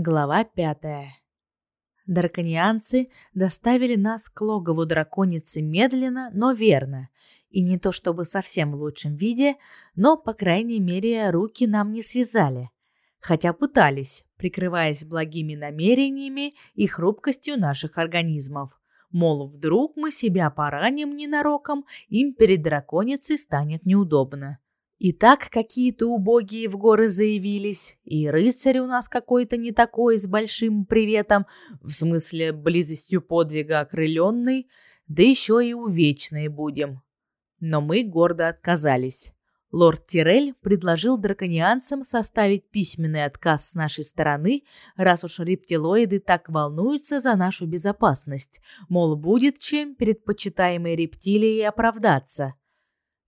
Глава пятая. Драконианцы доставили нас к логову драконицы медленно, но верно. И не то чтобы совсем в лучшем виде, но, по крайней мере, руки нам не связали. Хотя пытались, прикрываясь благими намерениями и хрупкостью наших организмов. Мол, вдруг мы себя пораним ненароком, им перед драконицей станет неудобно. И так какие-то убогие в горы заявились, и рыцарь у нас какой-то не такой с большим приветом, в смысле близостью подвига окрыленный, да еще и увечные будем. Но мы гордо отказались. Лорд Тирель предложил драконианцам составить письменный отказ с нашей стороны, раз уж рептилоиды так волнуются за нашу безопасность, мол, будет чем перед почитаемой рептилией оправдаться.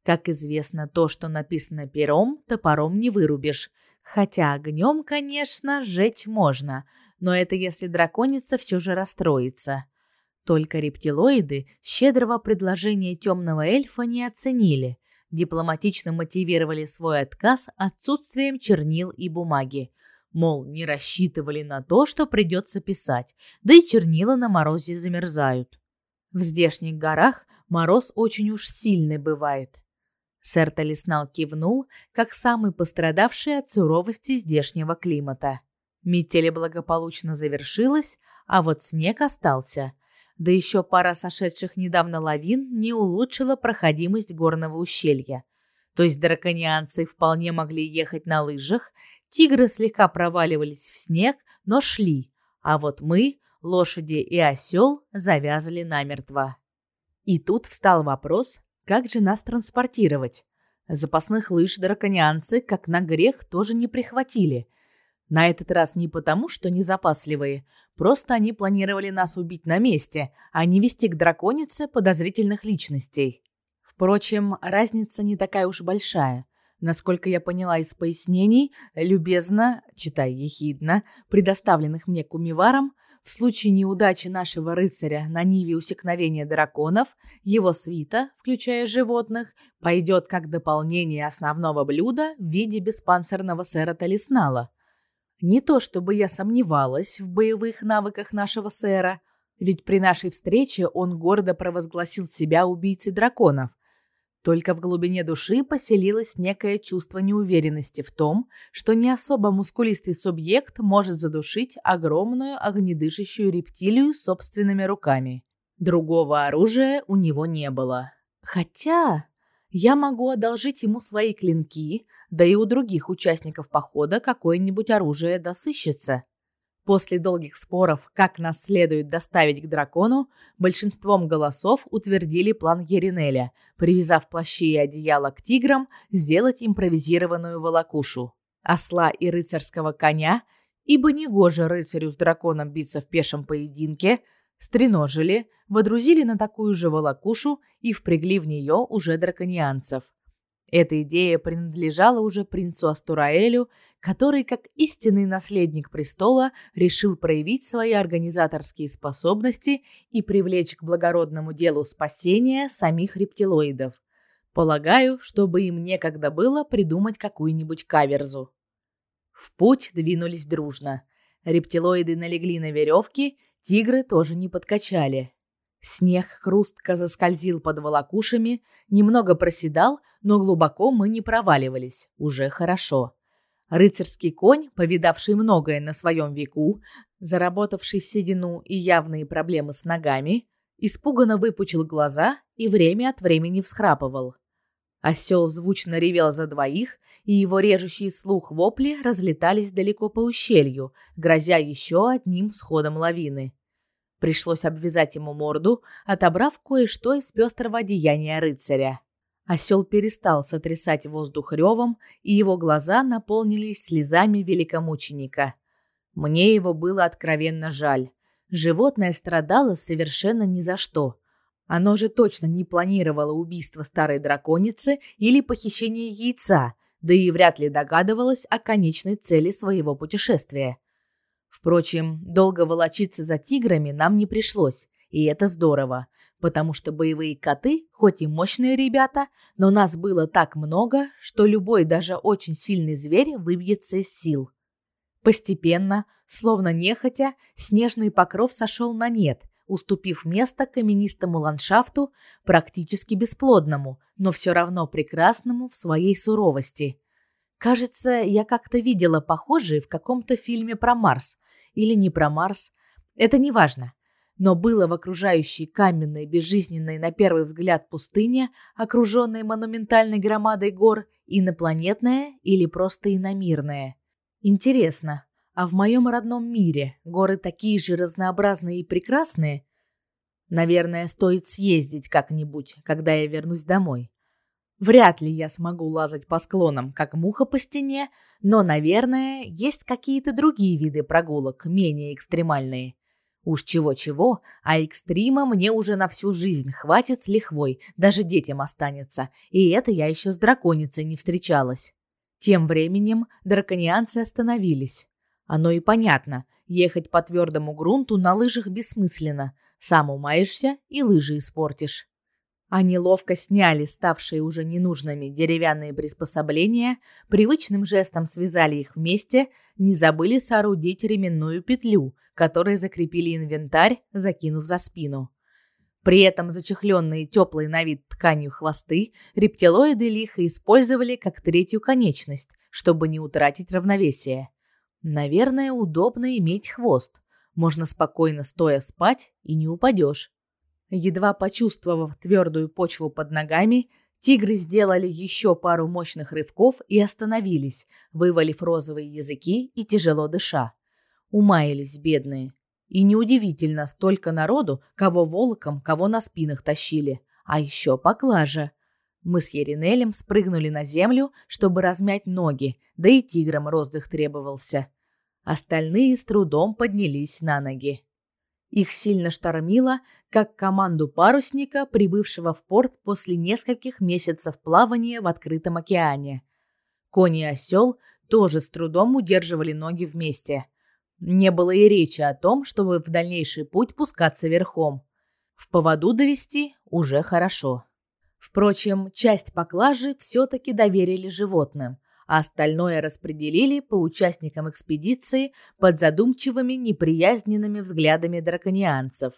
Как известно, то, что написано пером, топором не вырубишь. Хотя огнем, конечно, сжечь можно, но это если драконица все же расстроится. Только рептилоиды щедрого предложения темного эльфа не оценили. Дипломатично мотивировали свой отказ отсутствием чернил и бумаги. Мол, не рассчитывали на то, что придется писать, да и чернила на морозе замерзают. В здешних горах мороз очень уж сильный бывает. Сэр Талиснал кивнул, как самый пострадавший от суровости здешнего климата. Метель благополучно завершилась, а вот снег остался. Да еще пара сошедших недавно лавин не улучшила проходимость горного ущелья. То есть драконианцы вполне могли ехать на лыжах, тигры слегка проваливались в снег, но шли, а вот мы, лошади и осел, завязали намертво. И тут встал вопрос, как же нас транспортировать? Запасных лыж драконианцы, как на грех, тоже не прихватили. На этот раз не потому, что не запасливые, просто они планировали нас убить на месте, а не вести к драконице подозрительных личностей. Впрочем, разница не такая уж большая. Насколько я поняла из пояснений, любезно, читай ехидно, предоставленных мне кумиваром, в случае неудачи нашего рыцаря на ниве усекновения драконов, его свита, включая животных, пойдет как дополнение основного блюда в виде беспанцирного сэра Талиснала. Не то чтобы я сомневалась в боевых навыках нашего сэра, ведь при нашей встрече он гордо провозгласил себя убийцей драконов, только в глубине души поселилось некое чувство неуверенности в том, что не особо мускулистый субъект может задушить огромную огнедышащую рептилию собственными руками. Другого оружия у него не было. Хотя я могу одолжить ему свои клинки, да и у других участников похода какое-нибудь оружие досыщется. После долгих споров, как нас следует доставить к дракону, большинством голосов утвердили план Еринеля, привязав плащи и одеяло к тиграм, сделать импровизированную волокушу. Осла и рыцарского коня, ибо негоже рыцарю с драконом биться в пешем поединке, стреножили, водрузили на такую же волокушу и впрягли в нее уже драконианцев. Эта идея принадлежала уже принцу Астураэлю, который, как истинный наследник престола, решил проявить свои организаторские способности и привлечь к благородному делу спасения самих рептилоидов. Полагаю, чтобы им некогда было придумать какую-нибудь каверзу. В путь двинулись дружно. Рептилоиды налегли на веревки, тигры тоже не подкачали. Снег хрустко заскользил под волокушами, немного проседал, но глубоко мы не проваливались. Уже хорошо. Рыцарский конь, повидавший многое на своем веку, заработавший седину и явные проблемы с ногами, испуганно выпучил глаза и время от времени всхрапывал. Осел звучно ревел за двоих, и его режущие слух вопли разлетались далеко по ущелью, грозя еще одним сходом лавины. Пришлось обвязать ему морду, отобрав кое-что из пестрого одеяния рыцаря. Осел перестал сотрясать воздух ревом, и его глаза наполнились слезами великомученика. Мне его было откровенно жаль. Животное страдало совершенно ни за что. Оно же точно не планировало убийство старой драконицы или похищение яйца, да и вряд ли догадывалось о конечной цели своего путешествия. Впрочем, долго волочиться за тиграми нам не пришлось, и это здорово, потому что боевые коты, хоть и мощные ребята, но нас было так много, что любой даже очень сильный зверь выбьется из сил. Постепенно, словно нехотя, снежный покров сошел на нет, уступив место каменистому ландшафту, практически бесплодному, но все равно прекрасному в своей суровости. Кажется, я как-то видела похожие в каком-то фильме про Марс или не про Марс. Это не важно. Но было в окружающей каменной, безжизненной на первый взгляд пустыне, окруженной монументальной громадой гор, инопланетное или просто иномирное. Интересно, а в моем родном мире горы такие же разнообразные и прекрасные? Наверное, стоит съездить как-нибудь, когда я вернусь домой. Вряд ли я смогу лазать по склонам, как муха по стене, но, наверное, есть какие-то другие виды прогулок, менее экстремальные. Уж чего-чего, а экстрима мне уже на всю жизнь хватит с лихвой, даже детям останется, и это я еще с драконицей не встречалась. Тем временем драконианцы остановились. Оно и понятно, ехать по твердому грунту на лыжах бессмысленно, сам умаешься и лыжи испортишь. Они ловко сняли ставшие уже ненужными деревянные приспособления, привычным жестом связали их вместе, не забыли соорудить ременную петлю, которой закрепили инвентарь, закинув за спину. При этом зачехленные теплой на вид тканью хвосты рептилоиды лихо использовали как третью конечность, чтобы не утратить равновесие. Наверное, удобно иметь хвост. Можно спокойно стоя спать и не упадешь. Едва почувствовав твердую почву под ногами, тигры сделали еще пару мощных рывков и остановились, вывалив розовые языки и тяжело дыша. Умаялись бедные. И неудивительно, столько народу, кого волоком, кого на спинах тащили. А еще поклажа. Мы с Еринелем спрыгнули на землю, чтобы размять ноги, да и тиграм роздых требовался. Остальные с трудом поднялись на ноги. Их сильно штормило, как команду парусника, прибывшего в порт после нескольких месяцев плавания в открытом океане. Кони и осел тоже с трудом удерживали ноги вместе. Не было и речи о том, чтобы в дальнейший путь пускаться верхом. В поводу довести уже хорошо. Впрочем, часть поклажи все-таки доверили животным – а остальное распределили по участникам экспедиции под задумчивыми неприязненными взглядами драконианцев.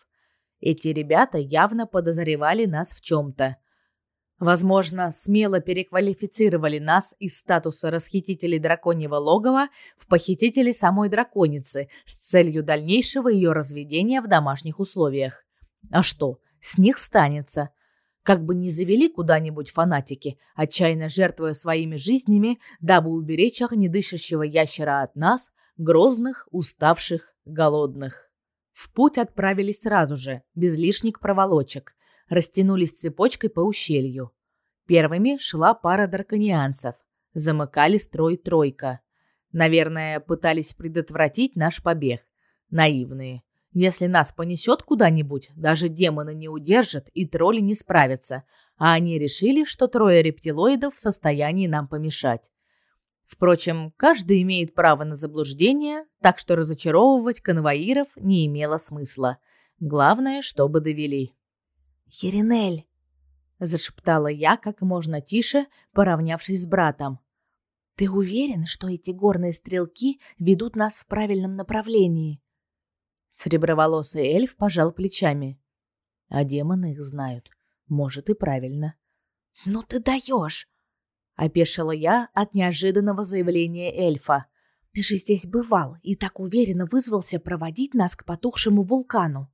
Эти ребята явно подозревали нас в чем-то. Возможно, смело переквалифицировали нас из статуса расхитителей драконьего логова в похитителей самой драконицы с целью дальнейшего ее разведения в домашних условиях. А что, с них станется – как бы ни завели куда-нибудь фанатики, отчаянно жертвуя своими жизнями, дабы уберечь огнедышащего ящера от нас, грозных, уставших, голодных. В путь отправились сразу же, без лишних проволочек, растянулись цепочкой по ущелью. Первыми шла пара драконианцев, замыкали строй тройка. Наверное, пытались предотвратить наш побег. Наивные. Если нас понесет куда-нибудь, даже демоны не удержат и тролли не справятся, а они решили, что трое рептилоидов в состоянии нам помешать. Впрочем, каждый имеет право на заблуждение, так что разочаровывать конвоиров не имело смысла. Главное, чтобы довели. «Еринель!» – зашептала я как можно тише, поравнявшись с братом. «Ты уверен, что эти горные стрелки ведут нас в правильном направлении?» Среброволосый эльф пожал плечами. А демоны их знают. Может и правильно. «Ну ты даешь!» Опешила я от неожиданного заявления эльфа. «Ты же здесь бывал и так уверенно вызвался проводить нас к потухшему вулкану».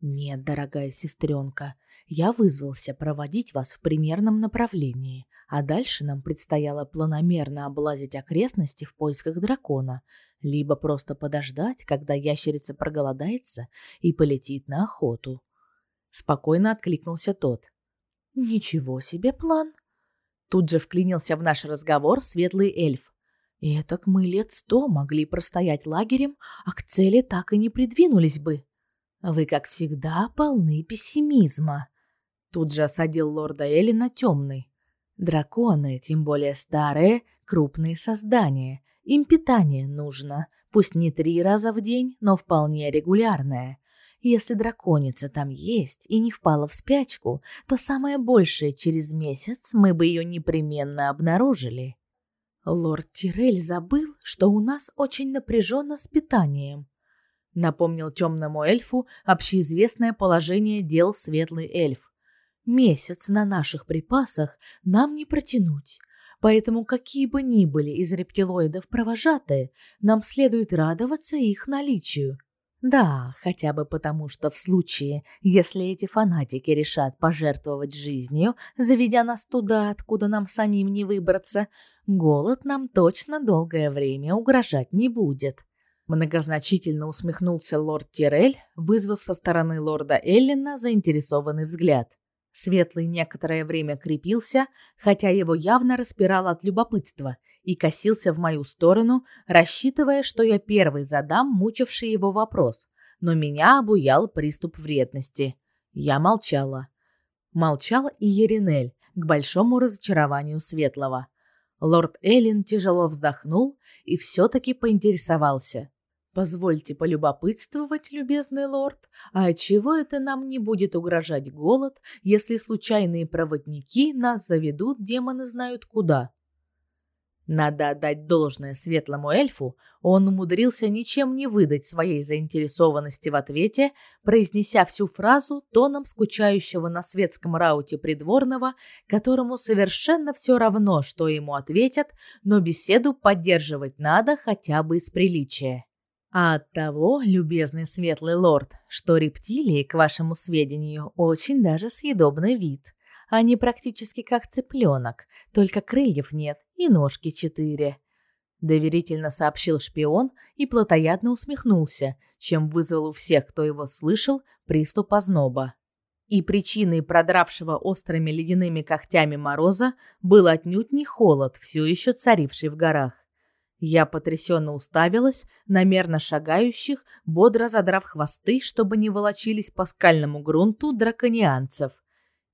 «Нет, дорогая сестренка, я вызвался проводить вас в примерном направлении, а дальше нам предстояло планомерно облазить окрестности в поисках дракона, либо просто подождать, когда ящерица проголодается и полетит на охоту. Спокойно откликнулся тот. Ничего себе план. Тут же вклинился в наш разговор светлый эльф. И так мы лет сто могли простоять лагерем, а к цели так и не придвинулись бы. Вы, как всегда, полны пессимизма. Тут же осадил лорда Элина темный. Драконы, тем более старые, крупные создания. Им питание нужно, пусть не три раза в день, но вполне регулярное. Если драконица там есть и не впала в спячку, то самое большее через месяц мы бы ее непременно обнаружили. Лорд Тирель забыл, что у нас очень напряженно с питанием. Напомнил темному эльфу общеизвестное положение дел светлый эльф. Месяц на наших припасах нам не протянуть. Поэтому какие бы ни были из рептилоидов провожатые, нам следует радоваться их наличию. Да, хотя бы потому, что в случае, если эти фанатики решат пожертвовать жизнью, заведя нас туда, откуда нам самим не выбраться, голод нам точно долгое время угрожать не будет. Многозначительно усмехнулся лорд Тирель, вызвав со стороны лорда Эллина заинтересованный взгляд. Светлый некоторое время крепился, хотя его явно распирало от любопытства, и косился в мою сторону, рассчитывая, что я первый задам мучивший его вопрос. Но меня обуял приступ вредности. Я молчала. Молчал и Еринель, к большому разочарованию Светлого. Лорд Эллин тяжело вздохнул и все-таки поинтересовался. Позвольте полюбопытствовать, любезный лорд, а чего это нам не будет угрожать голод, если случайные проводники нас заведут демоны знают куда? Надо отдать должное светлому эльфу, он умудрился ничем не выдать своей заинтересованности в ответе, произнеся всю фразу тоном скучающего на светском рауте придворного, которому совершенно все равно, что ему ответят, но беседу поддерживать надо хотя бы из приличия. А от того, любезный светлый лорд, что рептилии, к вашему сведению, очень даже съедобный вид. Они практически как цыпленок, только крыльев нет и ножки четыре. Доверительно сообщил шпион и плотоядно усмехнулся, чем вызвал у всех, кто его слышал, приступ озноба. И причиной продравшего острыми ледяными когтями мороза был отнюдь не холод, все еще царивший в горах. Я потрясенно уставилась на мерно шагающих, бодро задрав хвосты, чтобы не волочились по скальному грунту драконианцев.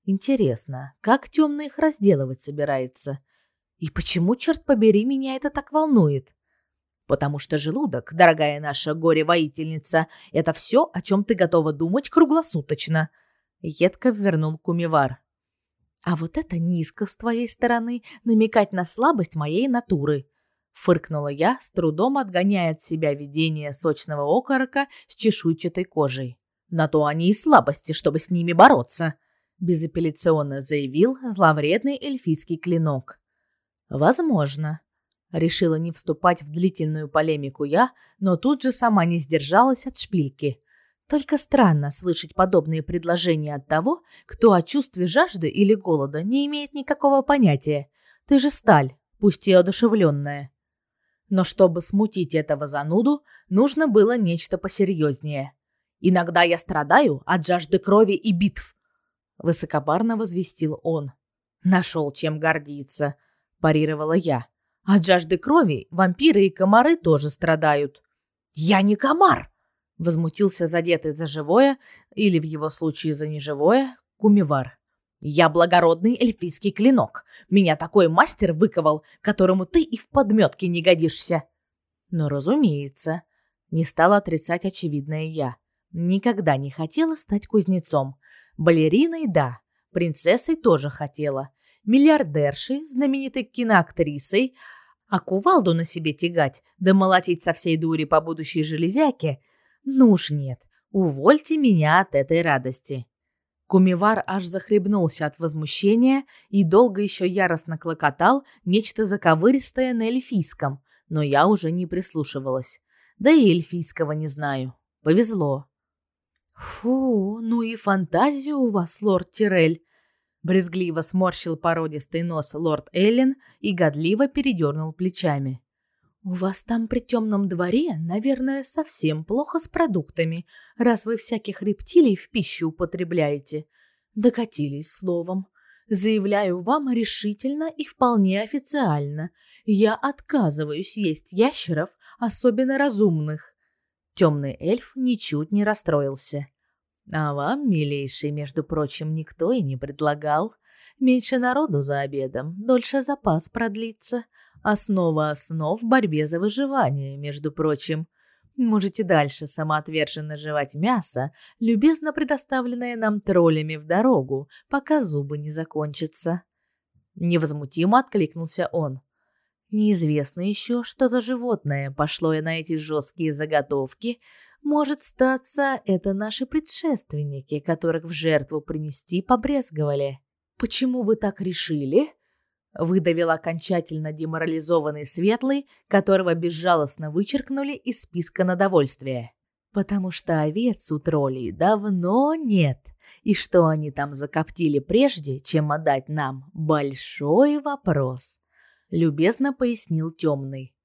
Интересно, как темный их разделывать собирается? И почему, черт побери, меня это так волнует? Потому что желудок, дорогая наша горе-воительница, это все, о чем ты готова думать круглосуточно. Едко вернул Кумивар. А вот это низко с твоей стороны намекать на слабость моей натуры фыркнула я, с трудом отгоняя от себя видение сочного окорока с чешуйчатой кожей. На то они и слабости, чтобы с ними бороться, безапелляционно заявил зловредный эльфийский клинок. Возможно, решила не вступать в длительную полемику я, но тут же сама не сдержалась от шпильки. Только странно слышать подобные предложения от того, кто о чувстве жажды или голода не имеет никакого понятия. Ты же сталь, пусть и одушевленная. Но чтобы смутить этого зануду, нужно было нечто посерьезнее. «Иногда я страдаю от жажды крови и битв», — высокопарно возвестил он. «Нашел чем гордиться», — парировала я. «От жажды крови вампиры и комары тоже страдают». «Я не комар!» — возмутился задетый за живое, или в его случае за неживое, кумивар. Я благородный эльфийский клинок. Меня такой мастер выковал, которому ты и в подметке не годишься. Но, разумеется, не стала отрицать очевидное я. Никогда не хотела стать кузнецом. Балериной – да, принцессой тоже хотела. Миллиардершей, знаменитой киноактрисой. А кувалду на себе тягать, да молотить со всей дури по будущей железяке? Ну уж нет, увольте меня от этой радости. Кумивар аж захлебнулся от возмущения и долго еще яростно клокотал нечто заковыристое на эльфийском, но я уже не прислушивалась. Да и эльфийского не знаю. Повезло. Фу, ну и фантазия у вас, лорд Тирель. Брезгливо сморщил породистый нос лорд Эллен и годливо передернул плечами. «У вас там при темном дворе, наверное, совсем плохо с продуктами, раз вы всяких рептилий в пищу употребляете. Докатились словом. Заявляю вам решительно и вполне официально. Я отказываюсь есть ящеров, особенно разумных». Темный эльф ничуть не расстроился. «А вам, милейший, между прочим, никто и не предлагал. Меньше народу за обедом, дольше запас продлится». Основа основ в борьбе за выживание, между прочим. Можете дальше самоотверженно жевать мясо, любезно предоставленное нам троллями в дорогу, пока зубы не закончатся. Невозмутимо откликнулся он. Неизвестно еще, что за животное пошло на эти жесткие заготовки. Может, статься, это наши предшественники, которых в жертву принести побрезговали. Почему вы так решили? Выдавил окончательно деморализованный Светлый, которого безжалостно вычеркнули из списка на довольствие. Потому что овец у троллей давно нет. И что они там закоптили прежде, чем отдать нам, большой вопрос. Любезно пояснил темный.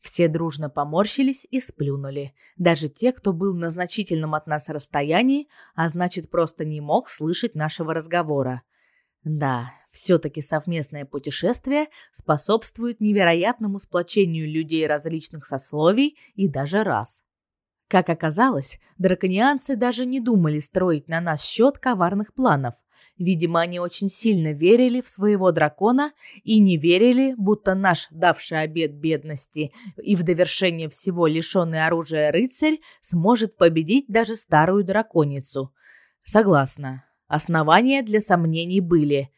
Все дружно поморщились и сплюнули. Даже те, кто был на значительном от нас расстоянии, а значит, просто не мог слышать нашего разговора. Да, все-таки совместное путешествие способствует невероятному сплочению людей различных сословий и даже рас. Как оказалось, драконианцы даже не думали строить на нас счет коварных планов. Видимо, они очень сильно верили в своего дракона и не верили, будто наш давший обет бедности и в довершение всего лишенный оружия рыцарь сможет победить даже старую драконицу. Согласна. Основания для сомнений были.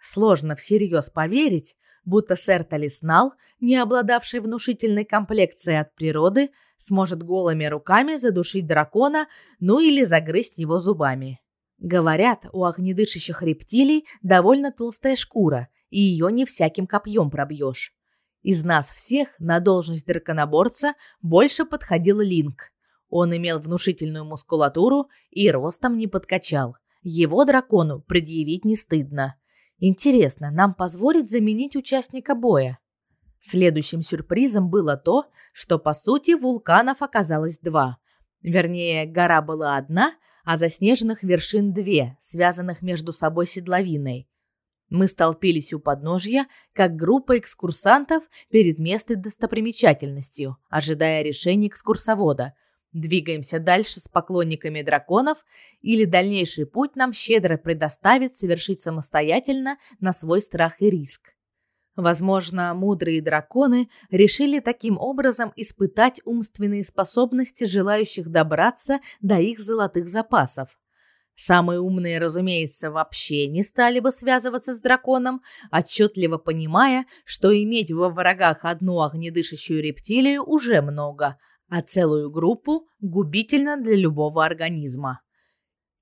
Сложно всерьез поверить, будто сэр Талиснал, не обладавший внушительной комплекцией от природы, сможет голыми руками задушить дракона, ну или загрызть его зубами. Говорят, у огнедышащих рептилий довольно толстая шкура, и ее не всяким копьем пробьешь. Из нас всех на должность драконоборца больше подходил Линк. Он имел внушительную мускулатуру и ростом не подкачал. Его дракону предъявить не стыдно. Интересно, нам позволит заменить участника боя? Следующим сюрпризом было то, что по сути вулканов оказалось два. Вернее, гора была одна, а заснеженных вершин две, связанных между собой седловиной. Мы столпились у подножья, как группа экскурсантов перед местной достопримечательностью, ожидая решения экскурсовода. Двигаемся дальше с поклонниками драконов или дальнейший путь нам щедро предоставит совершить самостоятельно на свой страх и риск. Возможно, мудрые драконы решили таким образом испытать умственные способности желающих добраться до их золотых запасов. Самые умные, разумеется, вообще не стали бы связываться с драконом, отчетливо понимая, что иметь во врагах одну огнедышащую рептилию уже много, а целую группу губительно для любого организма.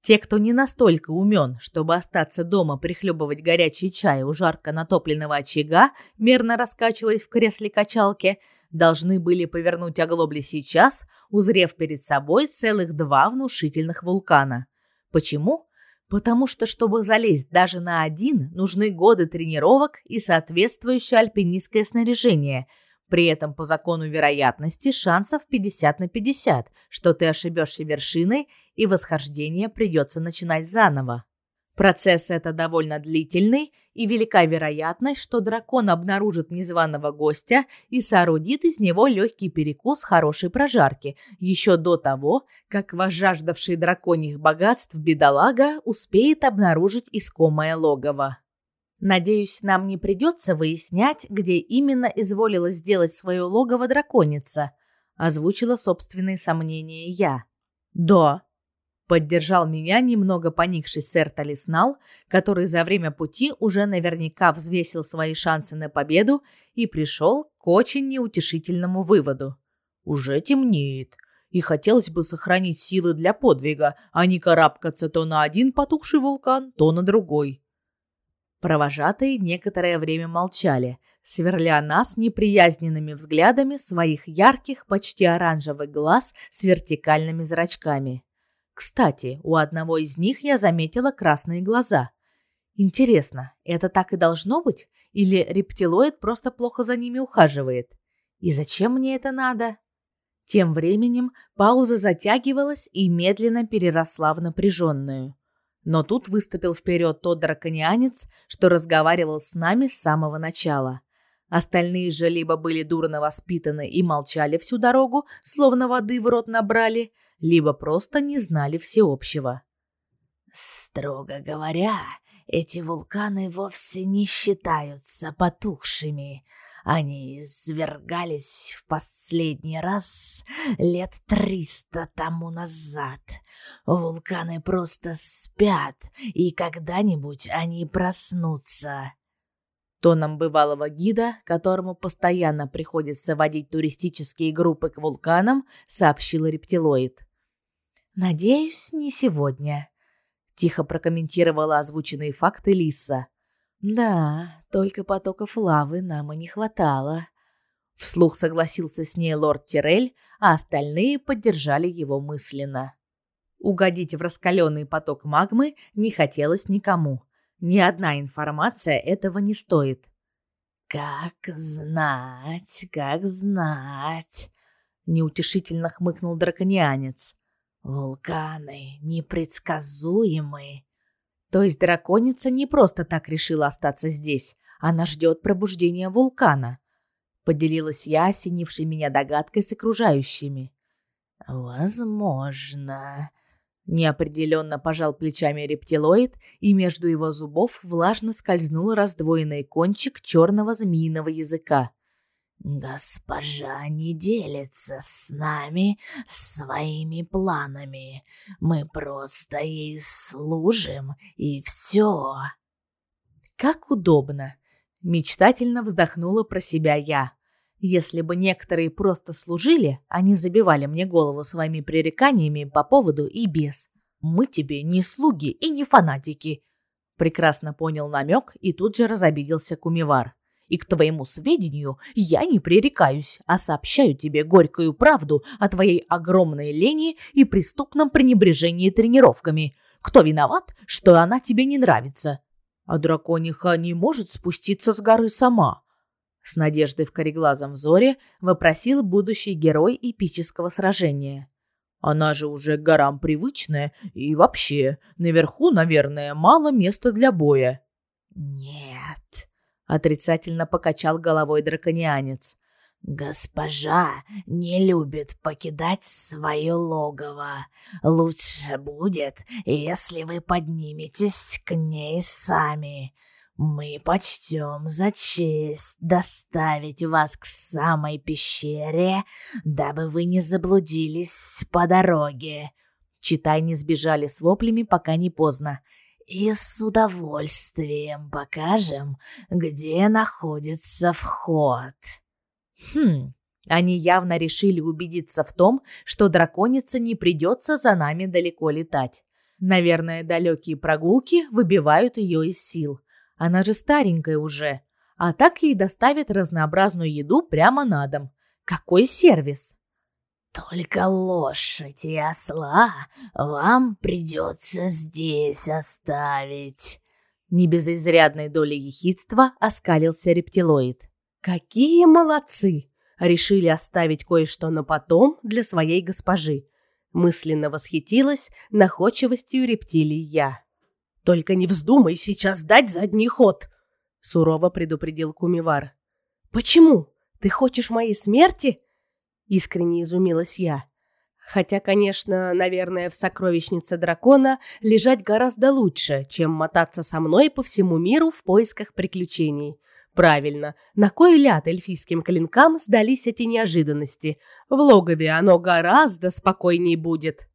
Те, кто не настолько умен, чтобы остаться дома прихлебывать горячий чай у жарко натопленного очага, мерно раскачиваясь в кресле качалки, должны были повернуть оглобли сейчас, узрев перед собой целых два внушительных вулкана. Почему? Потому что, чтобы залезть даже на один, нужны годы тренировок и соответствующее альпинистское снаряжение – при этом по закону вероятности шансов 50 на 50, что ты ошибешься вершиной и восхождение придется начинать заново. Процесс это довольно длительный, и велика вероятность, что дракон обнаружит незваного гостя и соорудит из него легкий перекус хорошей прожарки, еще до того, как возжаждавший драконьих богатств бедолага успеет обнаружить искомое логово. Надеюсь, нам не придется выяснять, где именно изволила сделать свое логово драконица, озвучила собственные сомнения я. Да, поддержал меня немного поникший сэр Талиснал, который за время пути уже наверняка взвесил свои шансы на победу и пришел к очень неутешительному выводу. Уже темнеет, и хотелось бы сохранить силы для подвига, а не карабкаться то на один потухший вулкан, то на другой. Провожатые некоторое время молчали, сверля нас неприязненными взглядами своих ярких, почти оранжевых глаз с вертикальными зрачками. Кстати, у одного из них я заметила красные глаза. Интересно, это так и должно быть? Или рептилоид просто плохо за ними ухаживает? И зачем мне это надо? Тем временем пауза затягивалась и медленно переросла в напряженную. Но тут выступил вперед тот драконианец, что разговаривал с нами с самого начала. Остальные же либо были дурно воспитаны и молчали всю дорогу, словно воды в рот набрали, либо просто не знали всеобщего. Строго говоря, эти вулканы вовсе не считаются потухшими, они извергались в последний раз лет триста тому назад. Вулканы просто спят, и когда-нибудь они проснутся. Тоном бывалого гида, которому постоянно приходится водить туристические группы к вулканам, сообщил рептилоид. «Надеюсь, не сегодня», — тихо прокомментировала озвученные факты Лиса. «Да, только потоков лавы нам и не хватало». Вслух согласился с ней лорд Тирель, а остальные поддержали его мысленно. Угодить в раскаленный поток магмы не хотелось никому. Ни одна информация этого не стоит. Как знать, как знать, неутешительно хмыкнул драконианец. Вулканы непредсказуемы. То есть драконица не просто так решила остаться здесь, она ждет пробуждения вулкана. Поделилась я осенившей меня догадкой с окружающими. Возможно, Неопределенно пожал плечами рептилоид, и между его зубов влажно скользнул раздвоенный кончик черного змеиного языка. «Госпожа не делится с нами своими планами. Мы просто ей служим, и все». «Как удобно!» — мечтательно вздохнула про себя я. Если бы некоторые просто служили, не забивали мне голову своими пререканиями по поводу и без. Мы тебе не слуги и не фанатики. Прекрасно понял намек и тут же разобиделся Кумивар. И к твоему сведению, я не пререкаюсь, а сообщаю тебе горькую правду о твоей огромной лени и преступном пренебрежении тренировками. Кто виноват, что она тебе не нравится? А дракониха не может спуститься с горы сама. С надеждой в кореглазом взоре вопросил будущий герой эпического сражения. Она же уже горам привычная, и вообще, наверху, наверное, мало места для боя. Нет, отрицательно покачал головой драконианец. Госпожа не любит покидать свое логово. Лучше будет, если вы подниметесь к ней сами. Мы почтем за честь доставить вас к самой пещере, дабы вы не заблудились по дороге. Читай не сбежали с воплями, пока не поздно. И с удовольствием покажем, где находится вход. Хм, они явно решили убедиться в том, что драконице не придется за нами далеко летать. Наверное, далекие прогулки выбивают ее из сил. Она же старенькая уже. А так ей доставят разнообразную еду прямо на дом. Какой сервис! Только лошадь и осла вам придется здесь оставить. Не без изрядной доли ехидства оскалился рептилоид. Какие молодцы! Решили оставить кое-что на потом для своей госпожи. Мысленно восхитилась находчивостью рептилий я. Только не вздумай сейчас дать задний ход, сурово предупредил Кумивар. Почему? Ты хочешь моей смерти? Искренне изумилась я. Хотя, конечно, наверное, в сокровищнице дракона лежать гораздо лучше, чем мотаться со мной по всему миру в поисках приключений. Правильно, на кой ляд эльфийским клинкам сдались эти неожиданности? В логове оно гораздо спокойней будет.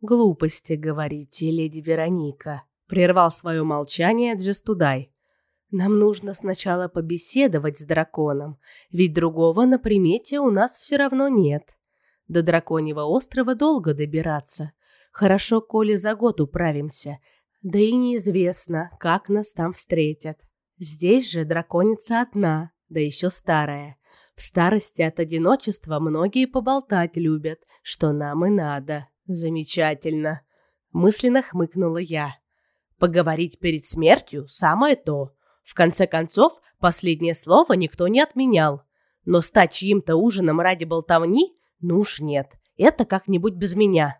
Глупости, говорите, леди Вероника, Прервал свое молчание Джестудай. Нам нужно сначала побеседовать с драконом, ведь другого на примете у нас все равно нет. До драконьего острова долго добираться. Хорошо, коли за год управимся. Да и неизвестно, как нас там встретят. Здесь же драконица одна, да еще старая. В старости от одиночества многие поболтать любят, что нам и надо. Замечательно. Мысленно хмыкнула я. Поговорить перед смертью – самое то. В конце концов, последнее слово никто не отменял. Но стать чьим-то ужином ради болтовни – ну уж нет. Это как-нибудь без меня.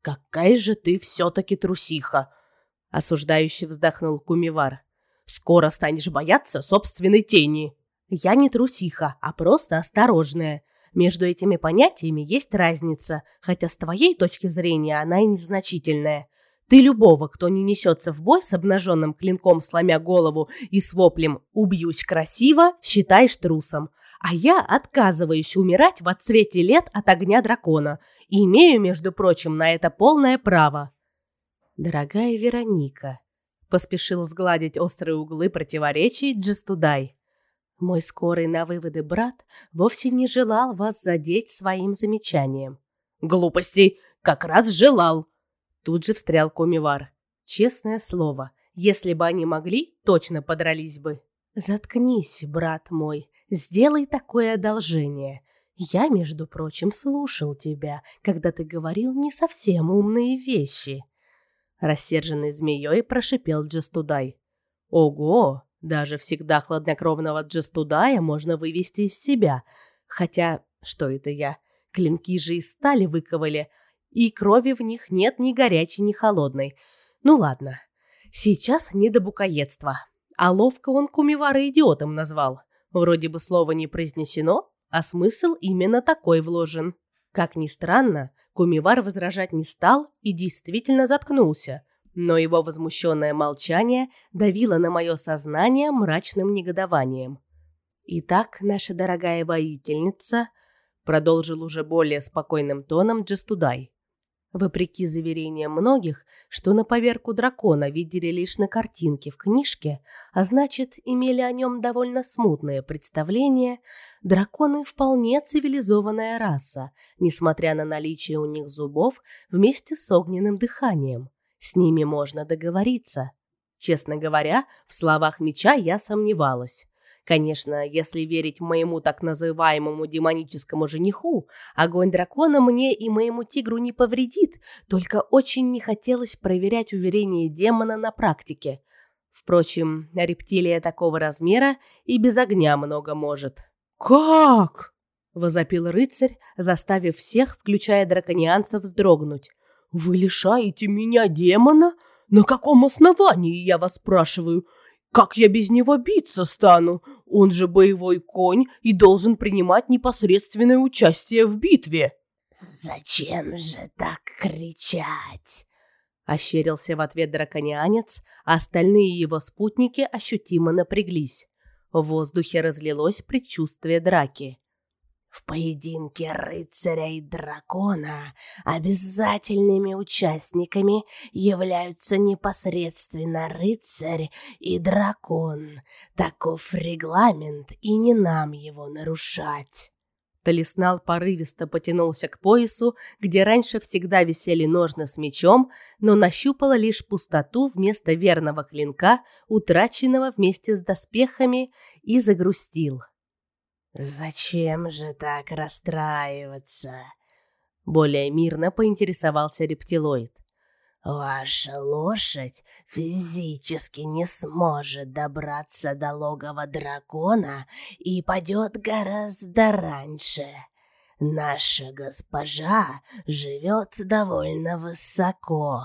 «Какая же ты все-таки трусиха!» – осуждающе вздохнул Кумивар. «Скоро станешь бояться собственной тени». «Я не трусиха, а просто осторожная. Между этими понятиями есть разница, хотя с твоей точки зрения она и незначительная. Ты любого, кто не несется в бой с обнаженным клинком, сломя голову и с воплем «убьюсь красиво», считаешь трусом. А я отказываюсь умирать в отцвете лет от огня дракона и имею, между прочим, на это полное право. Дорогая Вероника, Поспешил сгладить острые углы противоречий Джестудай. Мой скорый на выводы брат вовсе не желал вас задеть своим замечанием. Глупости, как раз желал. Тут же встрял Комивар. Честное слово, если бы они могли, точно подрались бы. Заткнись, брат мой, сделай такое одолжение. Я, между прочим, слушал тебя, когда ты говорил не совсем умные вещи. Рассерженный змеей прошипел Джастудай. Ого, даже всегда хладнокровного Джастудая можно вывести из себя. Хотя, что это я? Клинки же из стали выковали, и крови в них нет ни горячей, ни холодной. Ну ладно, сейчас не до букоедства. А ловко он Кумивара идиотом назвал. Вроде бы слово не произнесено, а смысл именно такой вложен. Как ни странно, Кумивар возражать не стал и действительно заткнулся, но его возмущенное молчание давило на мое сознание мрачным негодованием. «Итак, наша дорогая воительница», — продолжил уже более спокойным тоном Джестудай, Вопреки заверениям многих, что на поверку дракона видели лишь на картинке в книжке, а значит, имели о нем довольно смутное представление, драконы вполне цивилизованная раса, несмотря на наличие у них зубов вместе с огненным дыханием. С ними можно договориться. Честно говоря, в словах меча я сомневалась. Конечно, если верить моему так называемому демоническому жениху, огонь дракона мне и моему тигру не повредит, только очень не хотелось проверять уверение демона на практике. Впрочем, рептилия такого размера и без огня много может. «Как?» – возопил рыцарь, заставив всех, включая драконианцев, вздрогнуть. «Вы лишаете меня демона? На каком основании, я вас спрашиваю? Как я без него биться стану? Он же боевой конь и должен принимать непосредственное участие в битве. Зачем же так кричать? Ощерился в ответ драконянец, а остальные его спутники ощутимо напряглись. В воздухе разлилось предчувствие драки. В поединке рыцаря и дракона обязательными участниками являются непосредственно рыцарь и дракон. Таков регламент, и не нам его нарушать. Талиснал порывисто потянулся к поясу, где раньше всегда висели ножны с мечом, но нащупала лишь пустоту вместо верного клинка, утраченного вместе с доспехами, и загрустил. «Зачем же так расстраиваться?» Более мирно поинтересовался рептилоид. «Ваша лошадь физически не сможет добраться до логова дракона и падет гораздо раньше. Наша госпожа живет довольно высоко,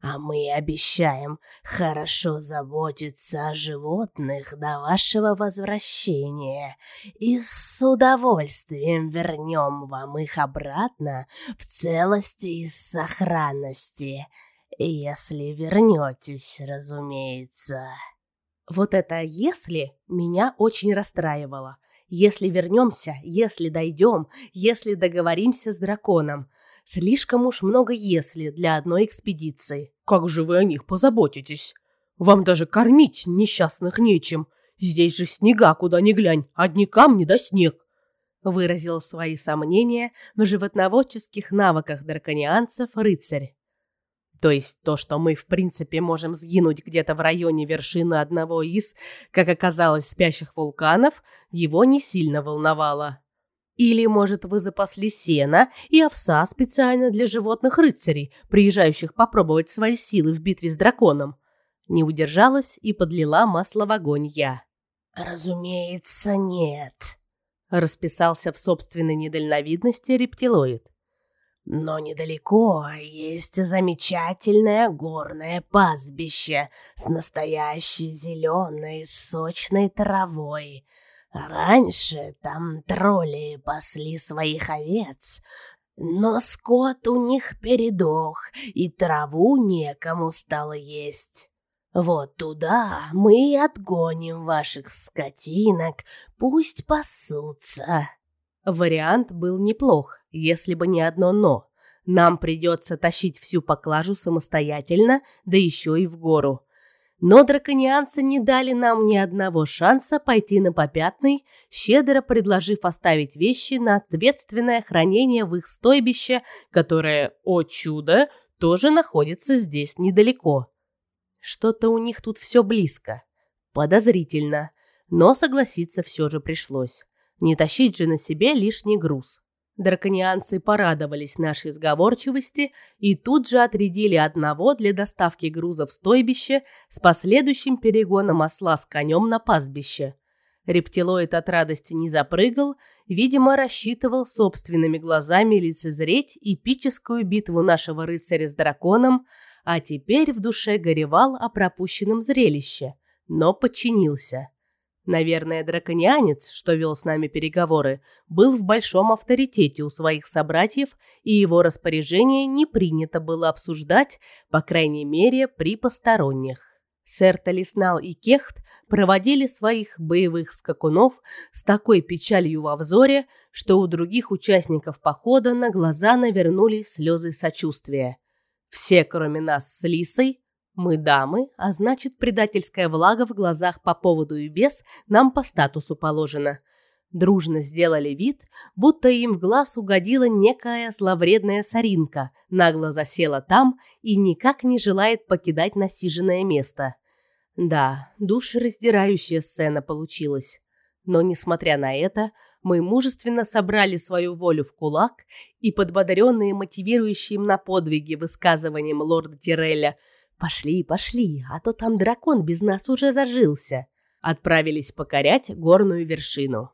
а мы обещаем хорошо заботиться о животных до вашего возвращения и с удовольствием вернем вам их обратно в целости и сохранности, если вернетесь, разумеется. Вот это «если» меня очень расстраивало. Если вернемся, если дойдем, если договоримся с драконом – Слишком уж много «если» для одной экспедиции. Как же вы о них позаботитесь? Вам даже кормить несчастных нечем. Здесь же снега, куда ни глянь, одни камни да снег. Выразил свои сомнения в животноводческих навыках драконианцев рыцарь. То есть то, что мы в принципе можем сгинуть где-то в районе вершины одного из, как оказалось, спящих вулканов, его не сильно волновало. Или, может, вы запасли сена и овса специально для животных рыцарей, приезжающих попробовать свои силы в битве с драконом? Не удержалась и подлила масло в огонь я. «Разумеется, нет», — расписался в собственной недальновидности рептилоид. «Но недалеко есть замечательное горное пастбище с настоящей зеленой сочной травой». Раньше там тролли пасли своих овец, но скот у них передох, и траву некому стало есть. Вот туда мы и отгоним ваших скотинок, пусть пасутся. Вариант был неплох, если бы не одно «но». Нам придется тащить всю поклажу самостоятельно, да еще и в гору. Но драконианцы не дали нам ни одного шанса пойти на попятный, щедро предложив оставить вещи на ответственное хранение в их стойбище, которое, о чудо, тоже находится здесь недалеко. Что-то у них тут все близко. Подозрительно. Но согласиться все же пришлось. Не тащить же на себе лишний груз. Драконианцы порадовались нашей сговорчивости и тут же отрядили одного для доставки груза в стойбище с последующим перегоном осла с конем на пастбище. Рептилоид от радости не запрыгал, видимо, рассчитывал собственными глазами лицезреть эпическую битву нашего рыцаря с драконом, а теперь в душе горевал о пропущенном зрелище, но подчинился. Наверное, драконианец, что вел с нами переговоры, был в большом авторитете у своих собратьев, и его распоряжение не принято было обсуждать, по крайней мере, при посторонних. Сэр Талиснал и Кехт проводили своих боевых скакунов с такой печалью во взоре, что у других участников похода на глаза навернулись слезы сочувствия. Все, кроме нас с Лисой, мы дамы, а значит, предательская влага в глазах по поводу и без нам по статусу положена. Дружно сделали вид, будто им в глаз угодила некая зловредная соринка, нагло засела там и никак не желает покидать насиженное место. Да, душераздирающая сцена получилась. Но, несмотря на это, мы мужественно собрали свою волю в кулак и, подбодренные мотивирующим на подвиги высказыванием лорда Тирелля «Пошли, пошли, а то там дракон без нас уже зажился», отправились покорять горную вершину.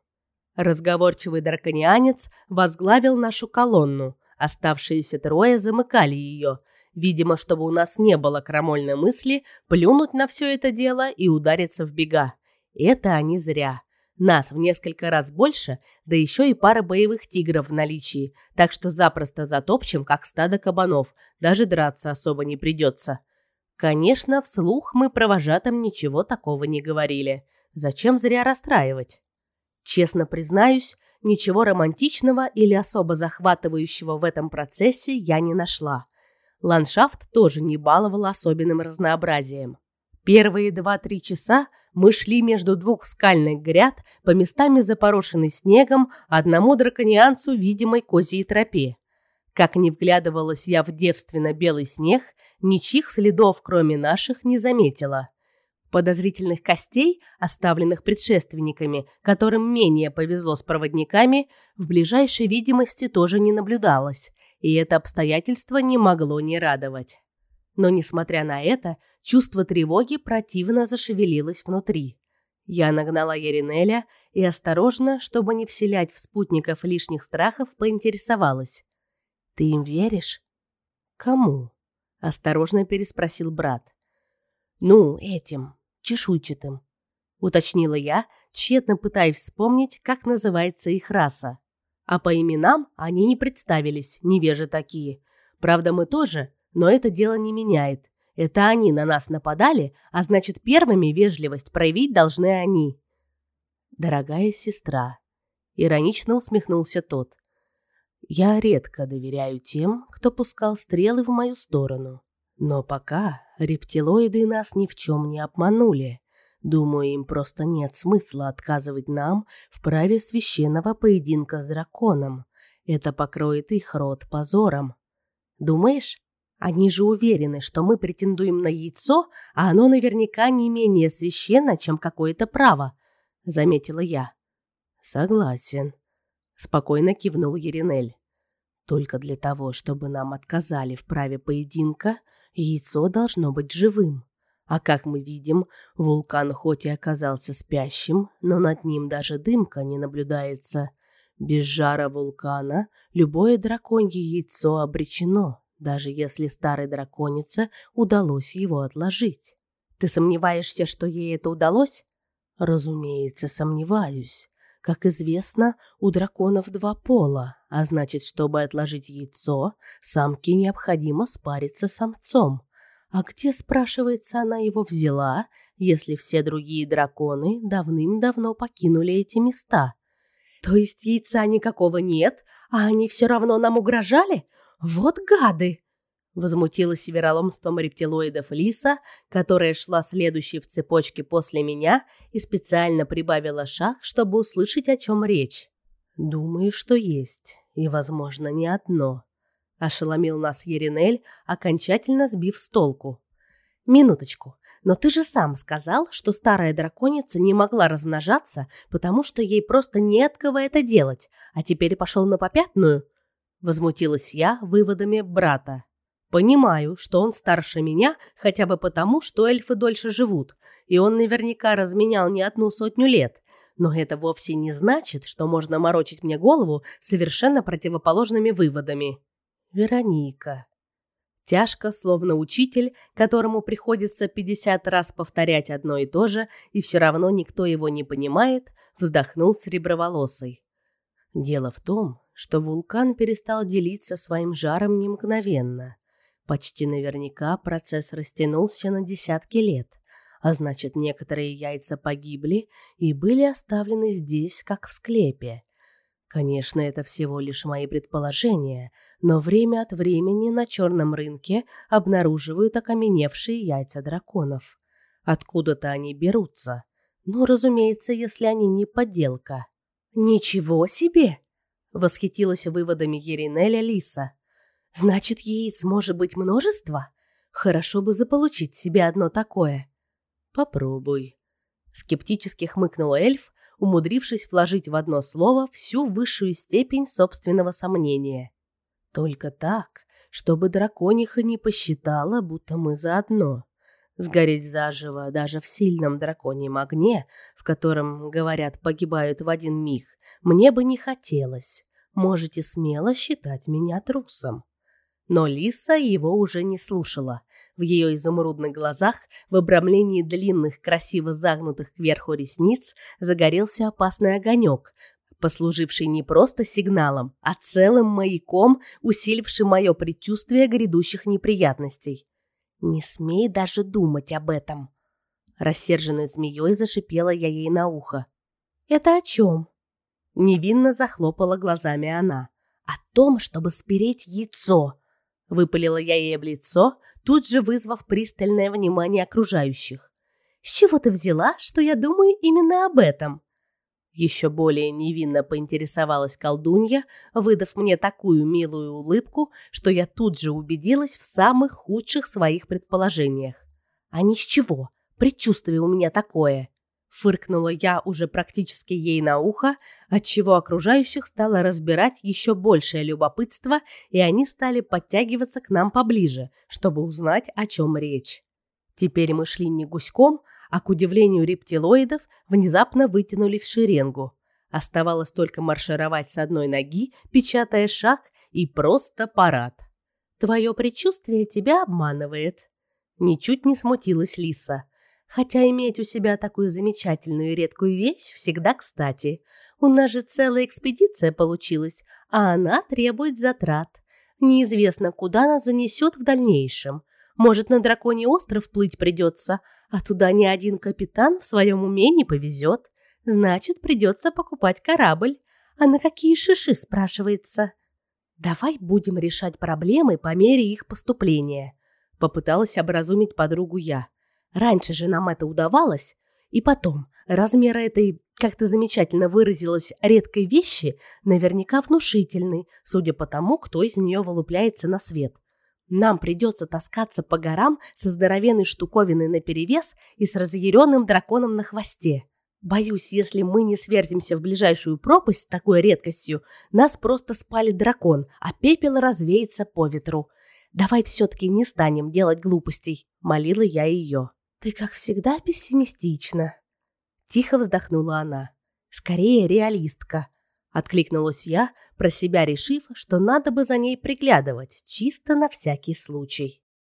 Разговорчивый драконианец возглавил нашу колонну, оставшиеся трое замыкали ее – Видимо, чтобы у нас не было крамольной мысли плюнуть на все это дело и удариться в бега. Это они зря. Нас в несколько раз больше, да еще и пара боевых тигров в наличии, так что запросто затопчем, как стадо кабанов, даже драться особо не придется. Конечно, вслух мы провожатым ничего такого не говорили. Зачем зря расстраивать? Честно признаюсь, ничего романтичного или особо захватывающего в этом процессе я не нашла. Ландшафт тоже не баловал особенным разнообразием. Первые два-три часа мы шли между двух скальных гряд, по местами запорошенной снегом, одному драконианцу видимой козьей тропе. Как ни вглядывалась я в девственно-белый снег, ничьих следов, кроме наших, не заметила. Подозрительных костей, оставленных предшественниками, которым менее повезло с проводниками, в ближайшей видимости тоже не наблюдалось и это обстоятельство не могло не радовать. Но, несмотря на это, чувство тревоги противно зашевелилось внутри. Я нагнала Еринеля и осторожно, чтобы не вселять в спутников лишних страхов, поинтересовалась. «Ты им веришь?» «Кому?» – осторожно переспросил брат. «Ну, этим, чешуйчатым», – уточнила я, тщетно пытаясь вспомнить, как называется их раса. А по именам они не представились, невежи такие. Правда, мы тоже, но это дело не меняет. Это они на нас нападали, а значит, первыми вежливость проявить должны они. Дорогая сестра, иронично усмехнулся тот. Я редко доверяю тем, кто пускал стрелы в мою сторону. Но пока рептилоиды нас ни в чем не обманули. Думаю, им просто нет смысла отказывать нам в праве священного поединка с драконом. Это покроет их рот позором. Думаешь? Они же уверены, что мы претендуем на яйцо, а оно наверняка не менее священно, чем какое-то право, заметила я. Согласен, спокойно кивнул Еринель. Только для того, чтобы нам отказали в праве поединка, яйцо должно быть живым. А как мы видим, вулкан хоть и оказался спящим, но над ним даже дымка не наблюдается. Без жара вулкана любое драконье яйцо обречено, даже если старой драконице удалось его отложить. Ты сомневаешься, что ей это удалось? Разумеется, сомневаюсь. Как известно, у драконов два пола, а значит, чтобы отложить яйцо, самке необходимо спариться с самцом. А где, спрашивается, она его взяла, если все другие драконы давным-давно покинули эти места? То есть яйца никакого нет, а они все равно нам угрожали? Вот гады! Возмутилась вероломством рептилоидов Лиса, которая шла следующей в цепочке после меня и специально прибавила шаг, чтобы услышать, о чем речь. «Думаю, что есть, и, возможно, не одно», — ошеломил нас Еринель, окончательно сбив с толку. «Минуточку, но ты же сам сказал, что старая драконица не могла размножаться, потому что ей просто не от кого это делать, а теперь пошел на попятную?» Возмутилась я выводами брата. Понимаю, что он старше меня хотя бы потому, что эльфы дольше живут, и он наверняка разменял не одну сотню лет. Но это вовсе не значит, что можно морочить мне голову совершенно противоположными выводами. Вероника. Тяжко, словно учитель, которому приходится 50 раз повторять одно и то же, и все равно никто его не понимает, вздохнул среброволосый. Дело в том, что вулкан перестал делиться своим жаром не мгновенно. Почти наверняка процесс растянулся на десятки лет, а значит, некоторые яйца погибли и были оставлены здесь, как в склепе. Конечно, это всего лишь мои предположения, но время от времени на черном рынке обнаруживают окаменевшие яйца драконов. Откуда-то они берутся. Ну, разумеется, если они не подделка. Ничего себе, восхитилась выводами Еринеля Лиса. Значит, яиц может быть множество? Хорошо бы заполучить себе одно такое. Попробуй. Скептически хмыкнул эльф, умудрившись вложить в одно слово всю высшую степень собственного сомнения. Только так, чтобы дракониха не посчитала, будто мы заодно. Сгореть заживо даже в сильном драконьем огне, в котором, говорят, погибают в один миг, мне бы не хотелось. Можете смело считать меня трусом. Но Лиса его уже не слушала. В ее изумрудных глазах, в обрамлении длинных, красиво загнутых кверху ресниц, загорелся опасный огонек, послуживший не просто сигналом, а целым маяком, усилившим мое предчувствие грядущих неприятностей. «Не смей даже думать об этом!» Рассерженной змеей зашипела я ей на ухо. «Это о чем?» Невинно захлопала глазами она. «О том, чтобы спереть яйцо!» Выпалила я ей в лицо, тут же вызвав пристальное внимание окружающих. «С чего ты взяла, что я думаю именно об этом?» Еще более невинно поинтересовалась колдунья, выдав мне такую милую улыбку, что я тут же убедилась в самых худших своих предположениях. «А ни с чего, предчувствие у меня такое!» Фыркнула я уже практически ей на ухо, отчего окружающих стало разбирать еще большее любопытство, и они стали подтягиваться к нам поближе, чтобы узнать, о чем речь. Теперь мы шли не гуськом, а, к удивлению рептилоидов, внезапно вытянули в шеренгу. Оставалось только маршировать с одной ноги, печатая шаг, и просто парад. «Твое предчувствие тебя обманывает». Ничуть не смутилась Лиса – Хотя иметь у себя такую замечательную и редкую вещь всегда кстати. У нас же целая экспедиция получилась, а она требует затрат. Неизвестно, куда нас занесет в дальнейшем. Может, на Драконий остров плыть придется, а туда ни один капитан в своем уме не повезет. Значит, придется покупать корабль. А на какие шиши, спрашивается? Давай будем решать проблемы по мере их поступления. Попыталась образумить подругу я. Раньше же нам это удавалось. И потом, размер этой, как ты замечательно выразилась, редкой вещи наверняка внушительный, судя по тому, кто из нее вылупляется на свет. Нам придется таскаться по горам со здоровенной штуковиной наперевес и с разъяренным драконом на хвосте. Боюсь, если мы не сверзимся в ближайшую пропасть с такой редкостью, нас просто спалит дракон, а пепел развеется по ветру. Давай все-таки не станем делать глупостей, молила я ее. «Ты, как всегда, пессимистична», — тихо вздохнула она. «Скорее реалистка», — откликнулась я, про себя решив, что надо бы за ней приглядывать, чисто на всякий случай.